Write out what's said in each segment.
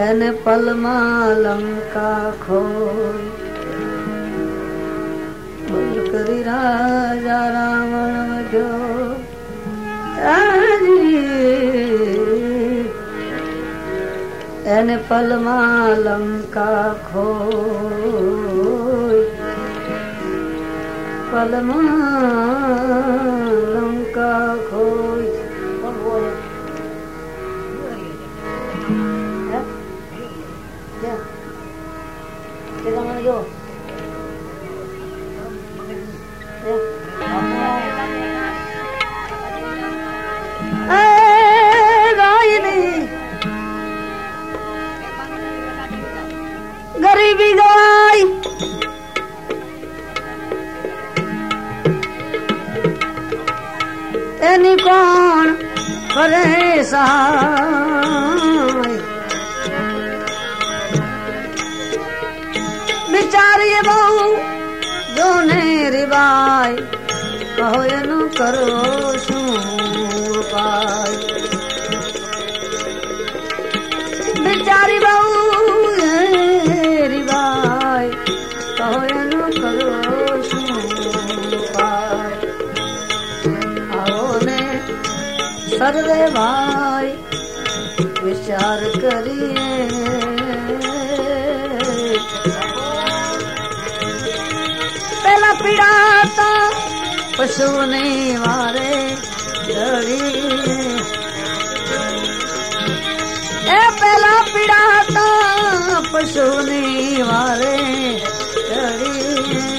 એને પલમાં લંકા ખોઈ બલ કરી રાજા રાવણ વધ્યો એને પલમાં લંકા ખોઈ પલમાં લંકા ખોઈ जाए। बिचारी बहु दोने रिवाय करो सुन भाई विचार करिए। पहला पीड़ाता तो पशु ने मारे ए पहला पीड़ाता तो पशु ने मारे चढ़ी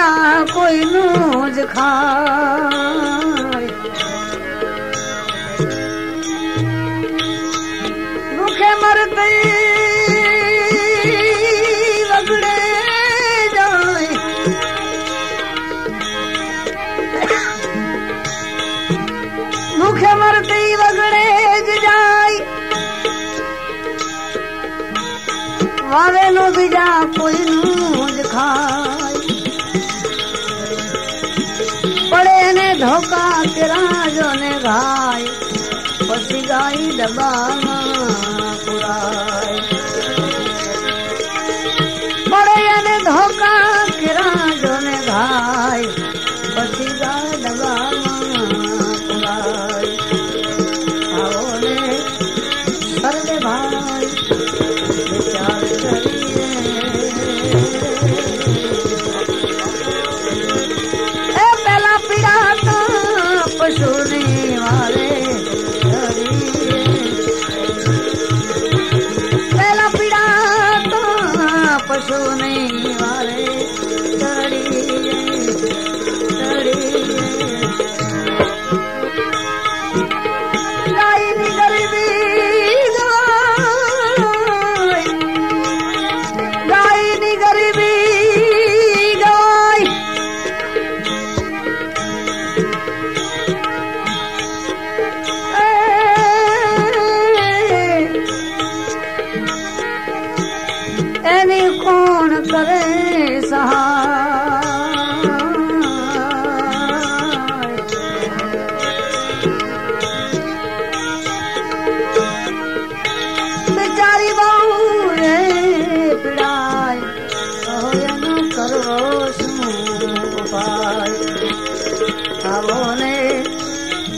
ना कोई नूज खाए। भूखे मरते जाए। भूखे मरते रगड़े जाए। वावे नो बिजा कोई किराजो ने गाय पसी गाई दबा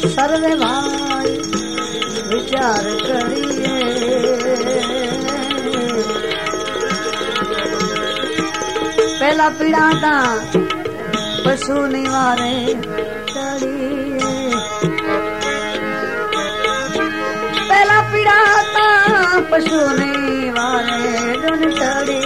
सर्वे भाई विचार करिए। पहला पीड़ा था, पशु निवारे चढ़िए। पहला पीड़ा था, पशु निवारे चढ़िए।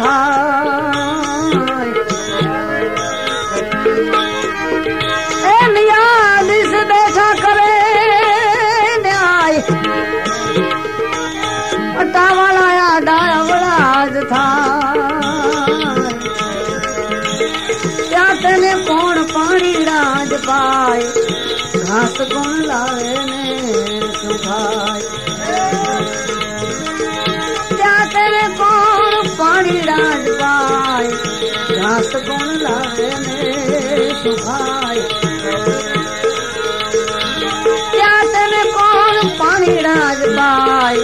થાય। એ નિયાલીસ બેઠા કરે, ન્યાય. ટાવાળા ડાળવળા જ થાય. ત્યાં તને કોણ પાણી રાજ પાય? ઘાસ કોણ લાવે? सतगुण लाए मेरे कौन पानी राज पाए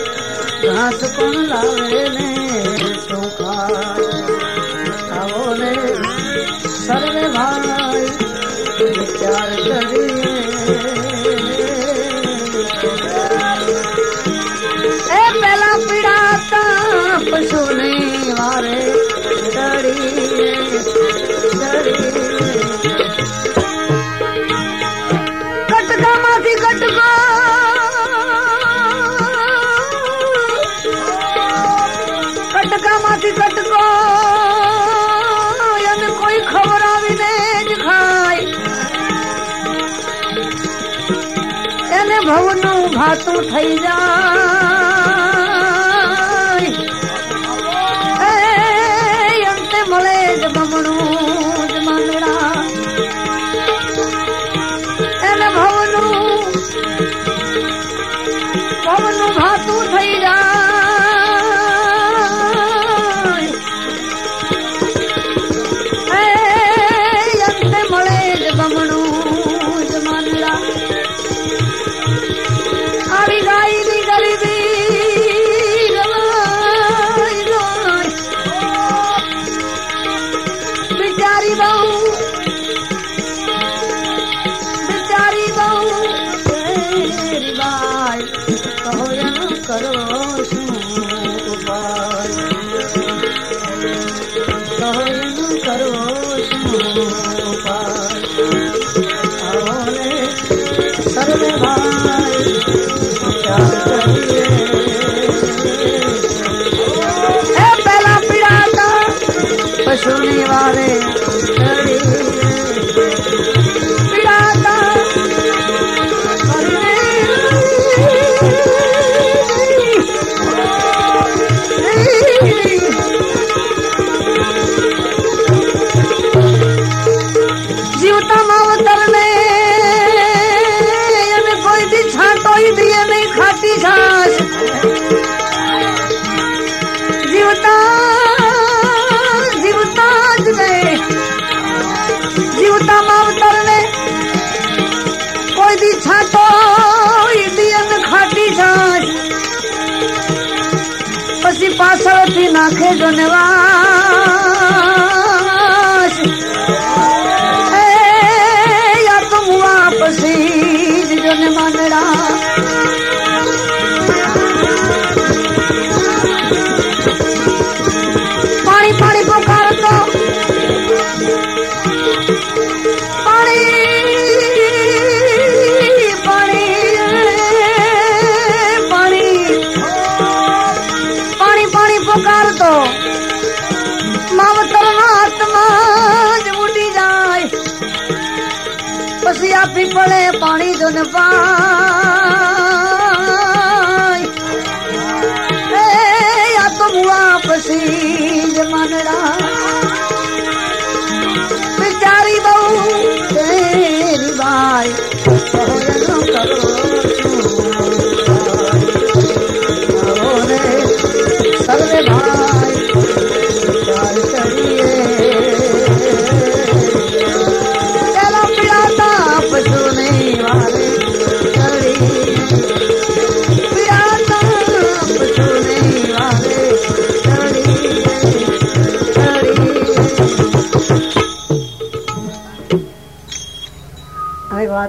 घास कौन लाए तू थई जा சொல்லி வாரே ये जो नवा વાય એ આ તો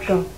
학교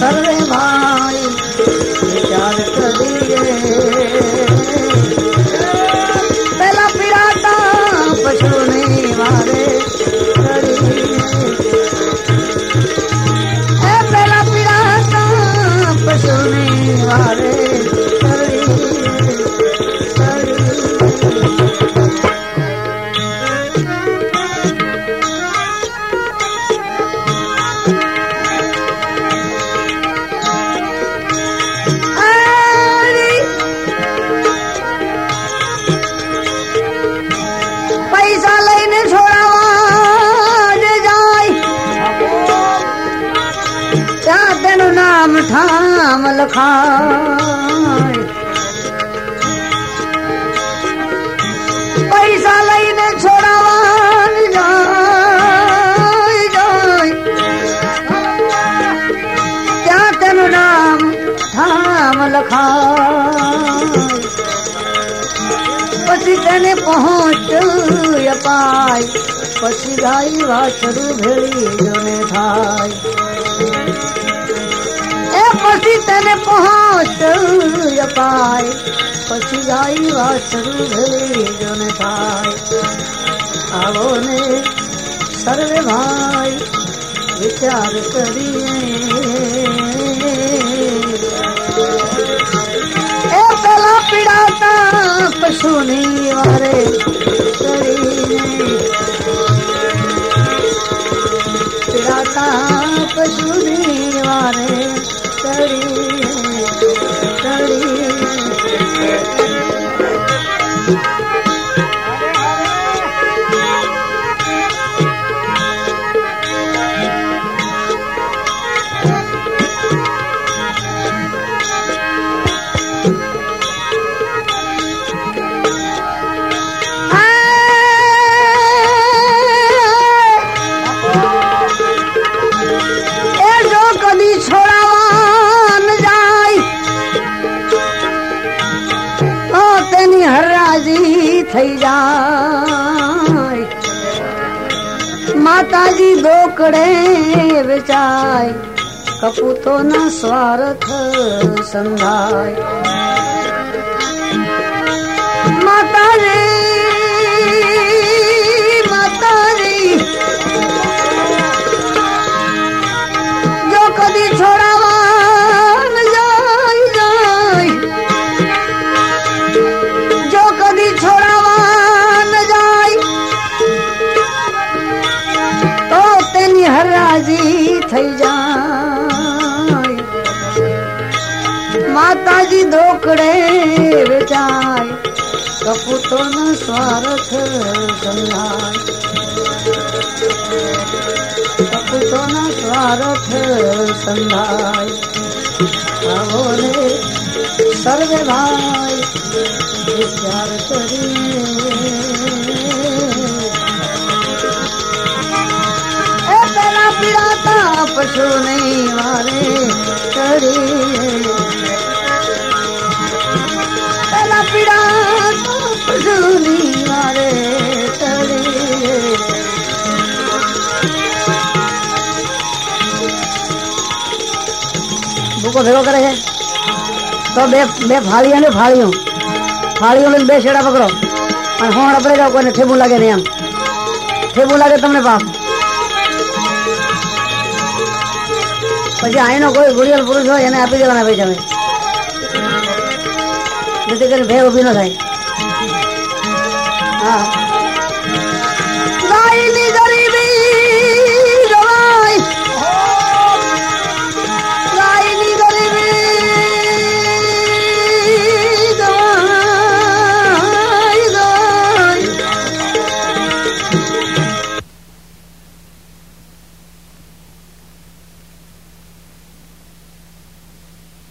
ಸರ್ವೇ ಮಾ લખાય પૈસા લઈને છોડાવવા જાય જાય ત્યાં તેનું નામ ઠામ લખાય પછી તેને પહોંચ અપાય પછી ગાય વાછરું ભેળી જોને થાય पसी तन पहुँच पाए। पसी आई वासरू जन पाए। आवो ने सर्वे भाई, विचार करिए। ए पहला पिड़ाता पशुनी वारे करिए। पिड़ाता पशुनी वारे जाए। माता जी बोकड़े बिचाए कपूतो न स्वार्थ समझाए। माता ધોકડે વેચાય. કપૂતો નો સ્વાર્થ સંહાય કપૂતો ના સ્વાર્થ સંહાય આવો રે સર્વે ભાઈ, વિચાર કરી પેલા નહીં મારે કરી ભૂકો ભેગો કરે છે? તો બે બે ફાળીઓ ને ફાળીઓ. ફાળીઓ લઈને બે શેડા પકડો. અને હોણ આપણે જાઓ, કોઈને ઠેબુ લાગે નહીં એમ. ઠેબુ લાગે તમને પાપ. પછી આઈનો કોઈ ગુડિયલ પુરુષ હોય, એને આપી દેવાના પૈસા તમે જેથી કરીને ભે ઊભી ન થાય. હા.